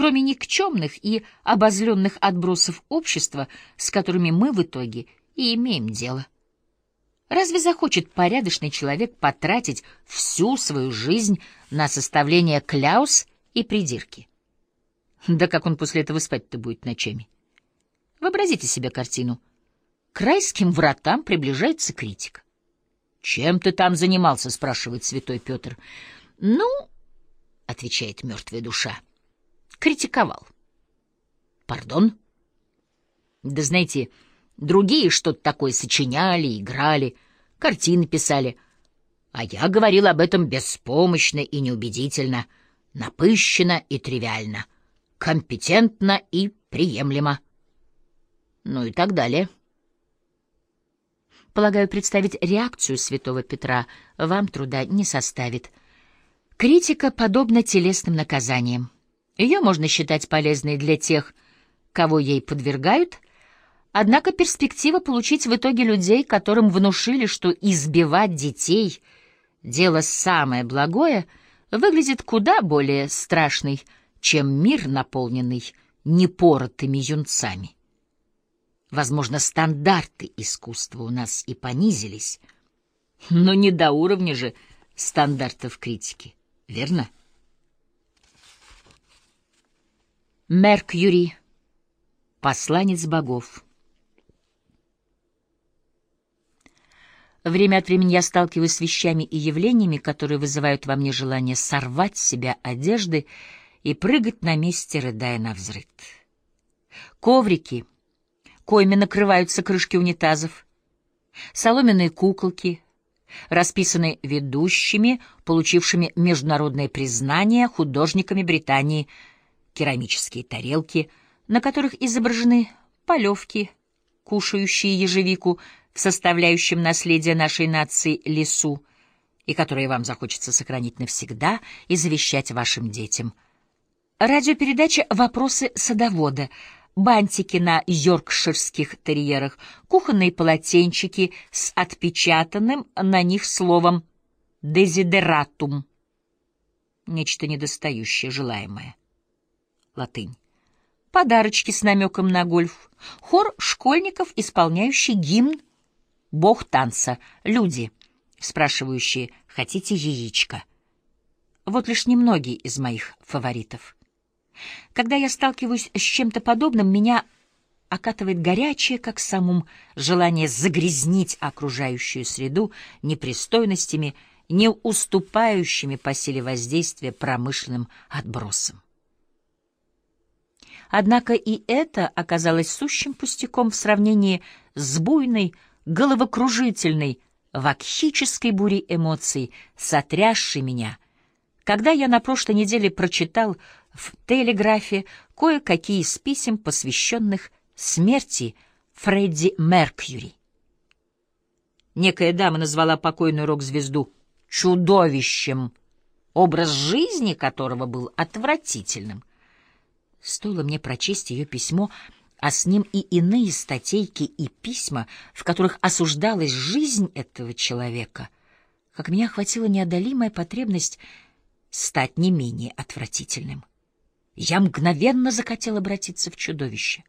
кроме никчемных и обозленных отбросов общества, с которыми мы в итоге и имеем дело. Разве захочет порядочный человек потратить всю свою жизнь на составление кляус и придирки? Да как он после этого спать-то будет ночами? Вообразите себе картину. К райским вратам приближается критик. «Чем ты там занимался?» — спрашивает святой Петр. «Ну, — отвечает мертвая душа, — критиковал». «Пардон?» «Да знаете, другие что-то такое сочиняли, играли, картины писали, а я говорил об этом беспомощно и неубедительно, напыщенно и тривиально, компетентно и приемлемо» ну и так далее. Полагаю, представить реакцию святого Петра вам труда не составит. Критика подобна телесным наказаниям. Ее можно считать полезной для тех, кого ей подвергают, однако перспектива получить в итоге людей, которым внушили, что избивать детей — дело самое благое, выглядит куда более страшной, чем мир, наполненный непоротыми юнцами. Возможно, стандарты искусства у нас и понизились, но не до уровня же стандартов критики, верно? Меркьюри, посланец богов. Время от времени я сталкиваюсь с вещами и явлениями, которые вызывают во мне желание сорвать с себя одежды и прыгать на месте, рыдая на взрыд. Коврики — коими накрываются крышки унитазов, соломенные куколки, расписанные ведущими, получившими международное признание художниками Британии, керамические тарелки, на которых изображены полевки, кушающие ежевику в составляющем наследие нашей нации лесу, и которые вам захочется сохранить навсегда и завещать вашим детям. Радиопередача «Вопросы садовода» — бантики на йоркширских терьерах, кухонные полотенчики с отпечатанным на них словом «дезидератум» — нечто недостающее, желаемое. Латынь. Подарочки с намеком на гольф. Хор школьников, исполняющий гимн «Бог танца». Люди, спрашивающие «Хотите яичко?» Вот лишь немногие из моих фаворитов — когда я сталкиваюсь с чем-то подобным, меня окатывает горячее, как самум, желание загрязнить окружающую среду непристойностями, не уступающими по силе воздействия промышленным отбросам. Однако и это оказалось сущим пустяком в сравнении с буйной, головокружительной, вакхической бурей эмоций, сотрясшей меня, когда я на прошлой неделе прочитал в телеграфе кое-какие из писем, посвященных смерти Фредди Меркьюри. Некая дама назвала покойную рок-звезду чудовищем, образ жизни которого был отвратительным. Стоило мне прочесть ее письмо, а с ним и иные статейки и письма, в которых осуждалась жизнь этого человека, как меня охватила неодолимая потребность стать не менее отвратительным. Я мгновенно захотел обратиться в чудовище.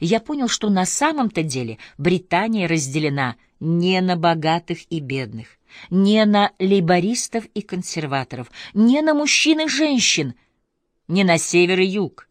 Я понял, что на самом-то деле Британия разделена не на богатых и бедных, не на лейбористов и консерваторов, не на мужчин и женщин, не на север и юг,